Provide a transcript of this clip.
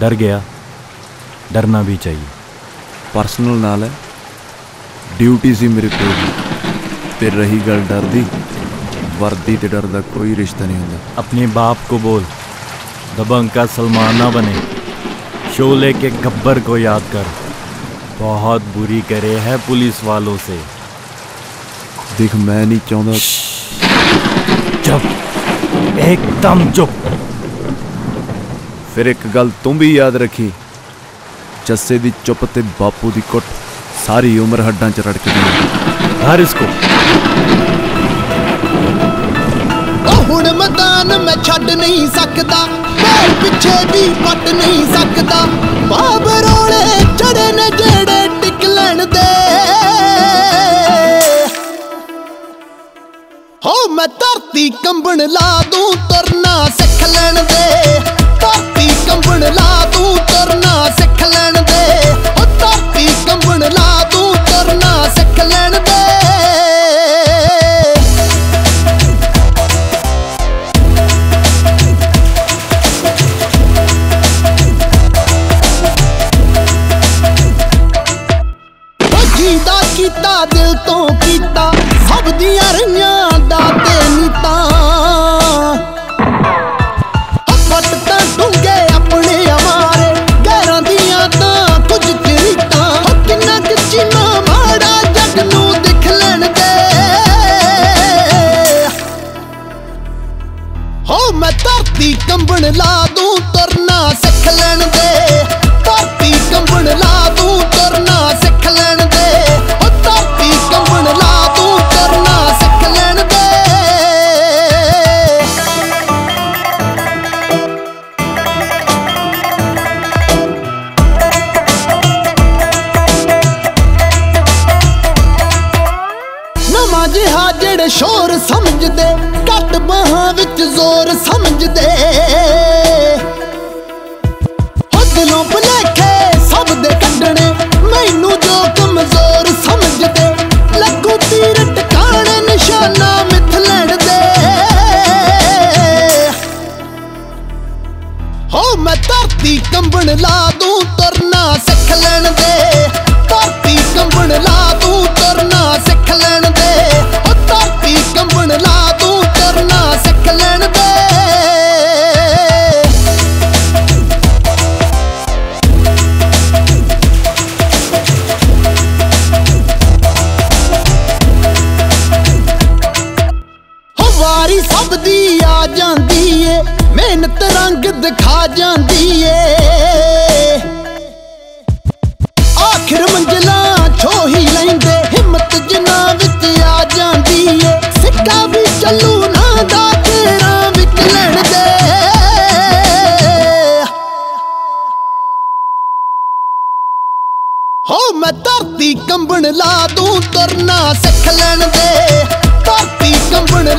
डर गया डरना भी चाहिए ਪਰਸਨਲ ਨਾਲ ਹੈ ਡਿਊਟੀ ਸੀ ਮੇਰੇ ਕੋਲ ਦੀ ਤੇ ਰਹੀ ਗੱਲ ਡਰ ਦੀ ਵਰਦੀ ਤੇ ਡਰ ਦਾ ਕੋਈ ਰਿਸ਼ਤਾ ਨਹੀਂ ਹੁੰਦਾ अपने बाप को बोल दबंग का सलमान ना बने शोले के गब्बर को याद कर बहुत बुरी करे है पुलिस वालों से ਦੇਖ ਮੈਂ ਨਹੀਂ ਚਾਹੁੰਦਾ चुप एकदम चुप ਫਿਰ ਇੱਕ ਗੱਲ ਤੂੰ ਵੀ ਯਾਦ ਰੱਖੀ। ਜੱਸੇ ਦੀ ਚੁੱਪ ਤੇ ਬਾਪੂ ਦੀ ਕੁੱਟ ਸਾਰੀ ਉਮਰ ਹੱਡਾਂ 'ਚ ਰੜਕਦੀ ਹੈ ਹਰ ਇਸ ਕੋ। ਹੁਣ ਮਦਾਨ ਮੈਂ ਛੱਡ ਨਹੀਂ ਸਕਦਾ, ਪੈਰ ਪਿੱਛੇ ਵੀ ਪੱਟ ਨਹੀਂ ਸਕਦਾ। ਬਾਬ ਰੋਲੇ ਚੜੇ ਨੇ ਜਿਹੜੇ ਟਿਕ ਲੈਣ ਦੇ। ਹੋ ਮੈਂ ਧਰਤੀ ਕੰਬਣ ਲਾ ਦੂੰ ਤਰਨਾ ਸਿੱਖ ਲੈਣ ਦੇ। ਧਰਤੀ ਕੰਬਣ ਲਾ ਦੂੰ, ਤੁਰਨਾ ਸਿੱਖ ਲੈਣ ਦੇ। ਧਰਤੀ ਕੰਬਣ ਲਾ ਦੂੰ, ਤੁਰਨਾ ਸਿੱਖ ਲੈਣ ਦੇ। ਨਵਾਂ ਜਿਹਾ ਜਿਹੜੇ ਸ਼ੋਰ ਸਮਝਦੇ, ਘੱਟ ਬਾਹਾਂ ਵਿੱਚ ਜ਼ੋਰ ਸਮਝਦੇ। ਹੋ ਦਿਲੋਂ ਸਭ ਦੇ ਕੱਢਣੇ, ਮੈਨੂੰ ਜੋ ਕਮਜ਼ੋਰ ਸਮਝਦੇ ਲੱਗੂ ਤੀਰ ਟਿਕਾਣ ਨਿਸ਼ਾਨਾ ਮਿੱਥ ਲੈਣ ਦੇ ਹੋ ਮੈਂ ਧਰਤੀ ਕੰਬਣ ਲਾ ਜਾਂਦੀ ਏ, ਮਿਹਨਤ ਰੰਗ ਦਿਖਾ ਜਾਂਦੀ ਏ। ਆਖਿਰ ਮੰਜ਼ਲਾਂ ਛੋ ਲੈਂਦੇ, ਹਿੰਮਤ ਜਿਨ੍ਹਾਂ ਵਿੱਚ ਆ ਜਾਂਦੀ ਏ। ਸਿੱਕਾ ਵੀ ਚੱਲੂ ਨਾ ਦਾ ਤੇਰਾ ਵਿਕ ਲੈਣ ਦੇ। ਹੋ, ਮੈਂ ਧਰਤੀ ਕੰਬਣ ਲਾ ਦੂੰ, ਤੁਰਨਾ ਸਿੱਖ ਲੈਣ ਦੇ। ਧਰਤੀ ਕੰਬਣ